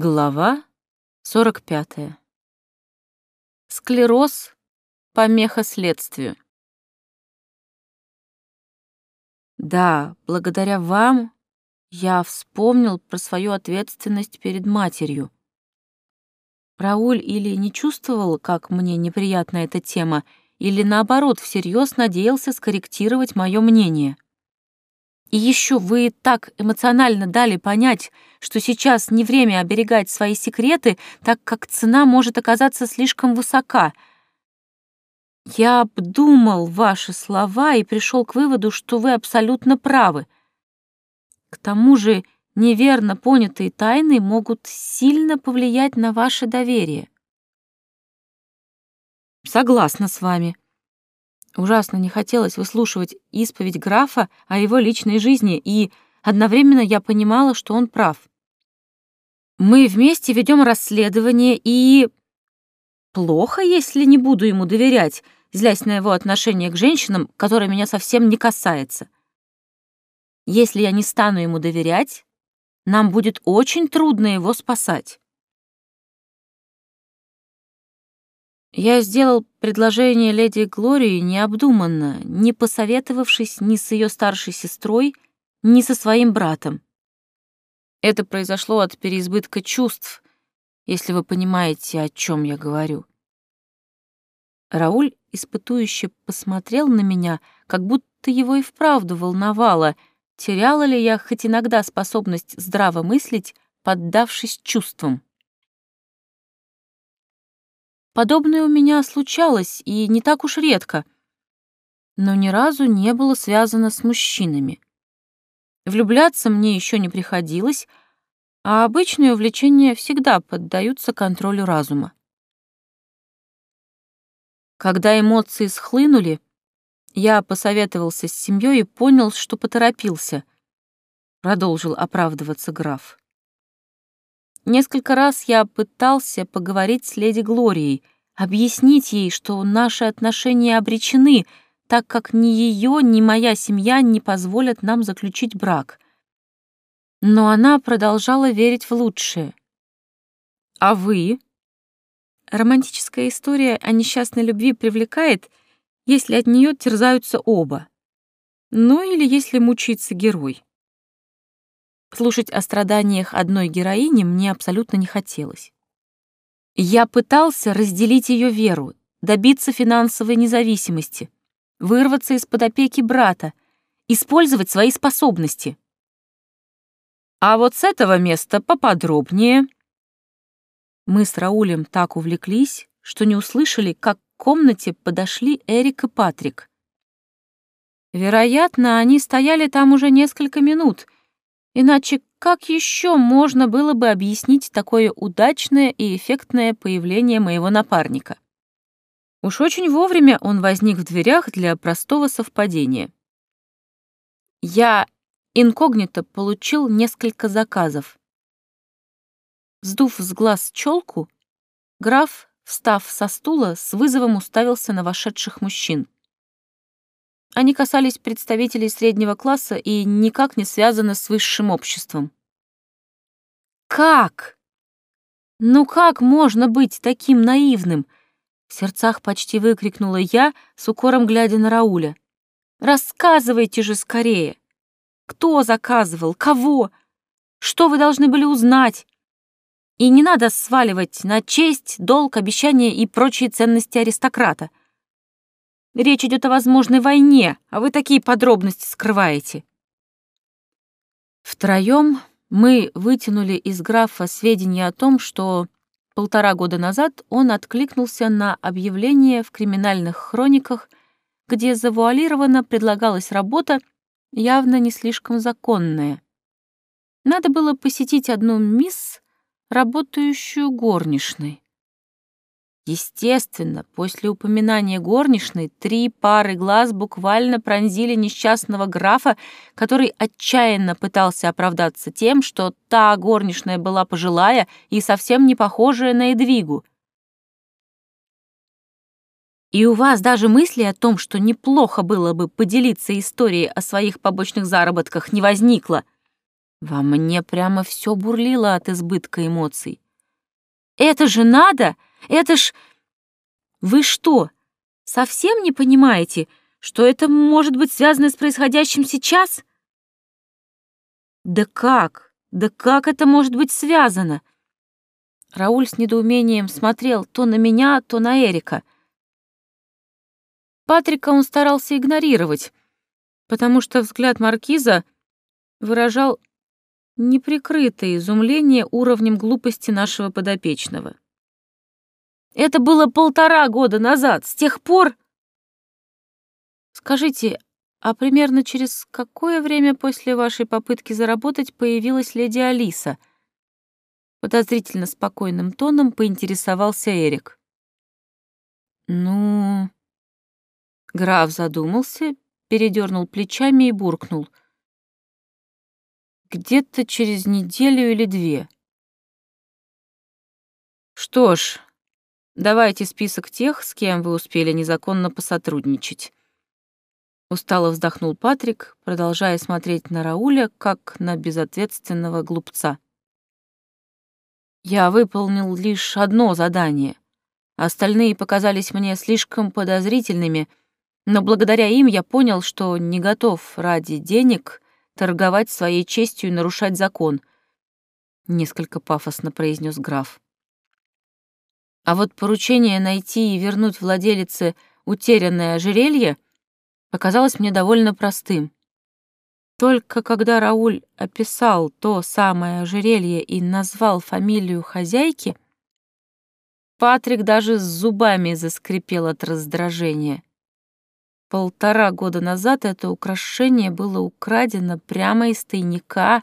Глава 45. Склероз — помеха следствию. Да, благодаря вам я вспомнил про свою ответственность перед матерью. Рауль или не чувствовал, как мне неприятна эта тема, или наоборот, всерьез надеялся скорректировать мое мнение. И еще вы так эмоционально дали понять, что сейчас не время оберегать свои секреты, так как цена может оказаться слишком высока. Я обдумал ваши слова и пришел к выводу, что вы абсолютно правы. К тому же неверно понятые тайны могут сильно повлиять на ваше доверие. Согласна с вами. Ужасно не хотелось выслушивать исповедь графа о его личной жизни, и одновременно я понимала, что он прав. Мы вместе ведем расследование, и... Плохо, если не буду ему доверять, злясь на его отношение к женщинам, которое меня совсем не касается. Если я не стану ему доверять, нам будет очень трудно его спасать. Я сделал предложение леди Глории необдуманно, не посоветовавшись ни с ее старшей сестрой, ни со своим братом. Это произошло от переизбытка чувств, если вы понимаете, о чем я говорю. Рауль испытующе посмотрел на меня, как будто его и вправду волновало, теряла ли я хоть иногда способность здраво мыслить, поддавшись чувствам. Подобное у меня случалось, и не так уж редко, но ни разу не было связано с мужчинами. Влюбляться мне еще не приходилось, а обычные увлечения всегда поддаются контролю разума. Когда эмоции схлынули, я посоветовался с семьей и понял, что поторопился. Продолжил оправдываться граф. Несколько раз я пытался поговорить с леди Глорией, объяснить ей, что наши отношения обречены, так как ни ее, ни моя семья не позволят нам заключить брак. Но она продолжала верить в лучшее. А вы? Романтическая история о несчастной любви привлекает, если от нее терзаются оба. Ну или если мучится герой. Слушать о страданиях одной героини мне абсолютно не хотелось. Я пытался разделить ее веру, добиться финансовой независимости, вырваться из-под опеки брата, использовать свои способности. А вот с этого места поподробнее. Мы с Раулем так увлеклись, что не услышали, как к комнате подошли Эрик и Патрик. Вероятно, они стояли там уже несколько минут — Иначе как еще можно было бы объяснить такое удачное и эффектное появление моего напарника? Уж очень вовремя он возник в дверях для простого совпадения. Я инкогнито получил несколько заказов. Сдув с глаз челку, граф, встав со стула, с вызовом уставился на вошедших мужчин. Они касались представителей среднего класса и никак не связаны с высшим обществом. «Как? Ну как можно быть таким наивным?» В сердцах почти выкрикнула я, с укором глядя на Рауля. «Рассказывайте же скорее! Кто заказывал? Кого? Что вы должны были узнать? И не надо сваливать на честь, долг, обещания и прочие ценности аристократа. Речь идет о возможной войне, а вы такие подробности скрываете. Втроем мы вытянули из графа сведения о том, что полтора года назад он откликнулся на объявление в криминальных хрониках, где завуалированно предлагалась работа, явно не слишком законная. Надо было посетить одну мисс, работающую горничной. Естественно, после упоминания горничной три пары глаз буквально пронзили несчастного графа, который отчаянно пытался оправдаться тем, что та горничная была пожилая и совсем не похожая на Эдвигу. И у вас даже мысли о том, что неплохо было бы поделиться историей о своих побочных заработках, не возникло. Во мне прямо все бурлило от избытка эмоций. «Это же надо! Это ж... Вы что, совсем не понимаете, что это может быть связано с происходящим сейчас?» «Да как? Да как это может быть связано?» Рауль с недоумением смотрел то на меня, то на Эрика. Патрика он старался игнорировать, потому что взгляд маркиза выражал неприкрытое изумление уровнем глупости нашего подопечного. Это было полтора года назад. С тех пор... Скажите, а примерно через какое время после вашей попытки заработать появилась леди Алиса? Подозрительно спокойным тоном поинтересовался Эрик. Ну... Граф задумался, передернул плечами и буркнул — где-то через неделю или две. Что ж, давайте список тех, с кем вы успели незаконно посотрудничать. Устало вздохнул Патрик, продолжая смотреть на Рауля, как на безответственного глупца. Я выполнил лишь одно задание. Остальные показались мне слишком подозрительными, но благодаря им я понял, что не готов ради денег торговать своей честью и нарушать закон», — несколько пафосно произнес граф. А вот поручение найти и вернуть владелице утерянное ожерелье показалось мне довольно простым. Только когда Рауль описал то самое ожерелье и назвал фамилию хозяйки, Патрик даже с зубами заскрипел от раздражения. Полтора года назад это украшение было украдено прямо из тайника,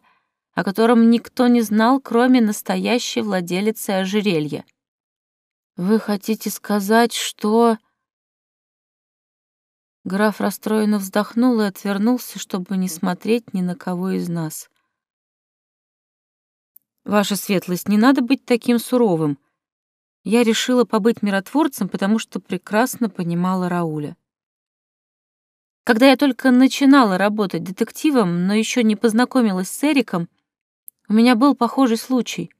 о котором никто не знал, кроме настоящей владелицы ожерелья. «Вы хотите сказать, что...» Граф расстроенно вздохнул и отвернулся, чтобы не смотреть ни на кого из нас. «Ваша светлость, не надо быть таким суровым. Я решила побыть миротворцем, потому что прекрасно понимала Рауля. Когда я только начинала работать детективом, но еще не познакомилась с Эриком, у меня был похожий случай.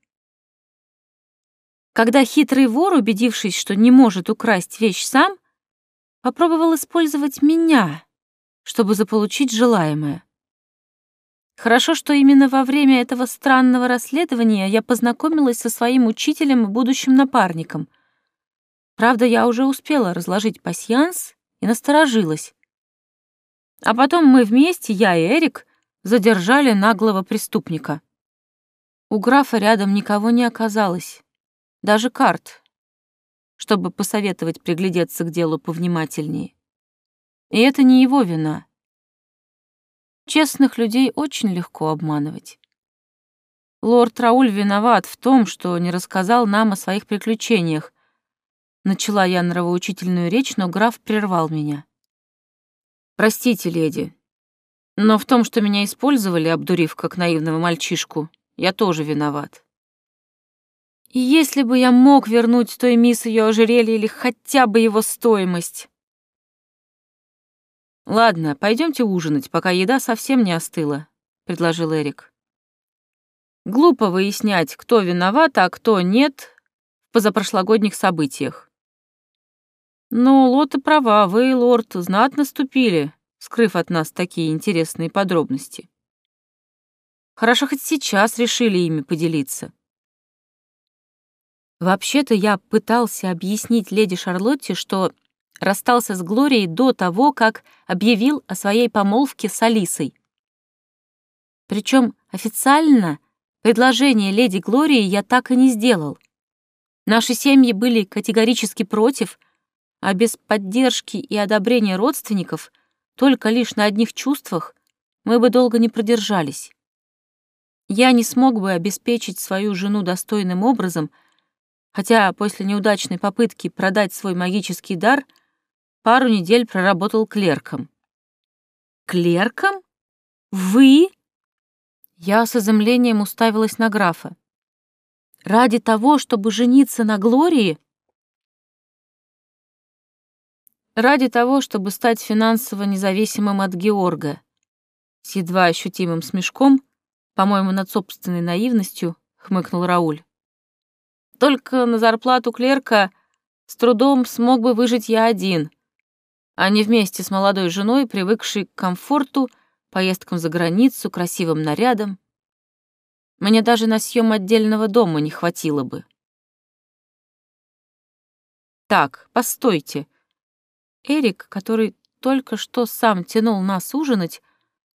Когда хитрый вор, убедившись, что не может украсть вещь сам, попробовал использовать меня, чтобы заполучить желаемое. Хорошо, что именно во время этого странного расследования я познакомилась со своим учителем и будущим напарником. Правда, я уже успела разложить пасьянс и насторожилась. А потом мы вместе, я и Эрик, задержали наглого преступника. У графа рядом никого не оказалось, даже карт, чтобы посоветовать приглядеться к делу повнимательнее. И это не его вина. Честных людей очень легко обманывать. Лорд Рауль виноват в том, что не рассказал нам о своих приключениях. Начала я нравоучительную речь, но граф прервал меня. Простите, леди, но в том, что меня использовали, обдурив как наивного мальчишку, я тоже виноват. И если бы я мог вернуть той мисс ее ожерелье или хотя бы его стоимость... «Ладно, пойдемте ужинать, пока еда совсем не остыла», — предложил Эрик. «Глупо выяснять, кто виноват, а кто нет в позапрошлогодних событиях. Но Лота права, вы, лорд, знатно ступили, скрыв от нас такие интересные подробности. Хорошо, хоть сейчас решили ими поделиться. Вообще-то я пытался объяснить леди Шарлотте, что расстался с Глорией до того, как объявил о своей помолвке с Алисой. Причем официально предложение леди Глории я так и не сделал. Наши семьи были категорически против, а без поддержки и одобрения родственников, только лишь на одних чувствах, мы бы долго не продержались. Я не смог бы обеспечить свою жену достойным образом, хотя после неудачной попытки продать свой магический дар пару недель проработал клерком. «Клерком? Вы?» Я с изумлением уставилась на графа. «Ради того, чтобы жениться на Глории?» ради того, чтобы стать финансово независимым от Георга. С едва ощутимым смешком по-моему, над собственной наивностью, хмыкнул Рауль. Только на зарплату клерка с трудом смог бы выжить я один, а не вместе с молодой женой, привыкшей к комфорту, поездкам за границу, красивым нарядам. Мне даже на съем отдельного дома не хватило бы. Так, постойте. Эрик, который только что сам тянул нас ужинать,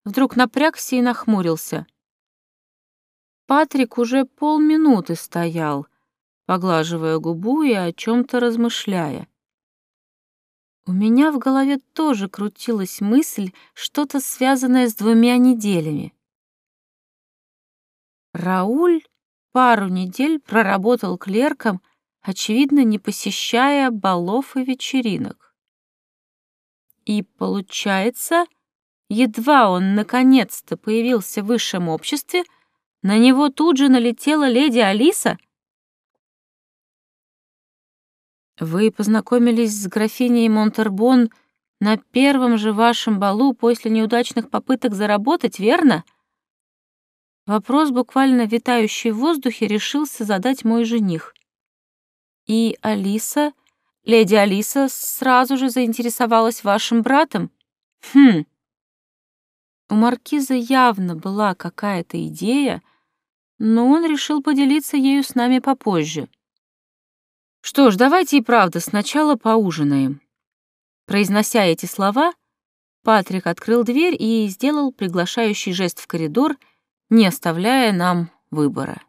вдруг напрягся и нахмурился. Патрик уже полминуты стоял, поглаживая губу и о чем то размышляя. У меня в голове тоже крутилась мысль, что-то связанное с двумя неделями. Рауль пару недель проработал клерком, очевидно, не посещая балов и вечеринок. И получается, едва он наконец-то появился в высшем обществе, на него тут же налетела леди Алиса? Вы познакомились с графиней Монтербон на первом же вашем балу после неудачных попыток заработать, верно? Вопрос, буквально витающий в воздухе, решился задать мой жених. И Алиса Леди Алиса сразу же заинтересовалась вашим братом? Хм. У маркиза явно была какая-то идея, но он решил поделиться ею с нами попозже. Что ж, давайте и правда сначала поужинаем. Произнося эти слова, Патрик открыл дверь и сделал приглашающий жест в коридор, не оставляя нам выбора.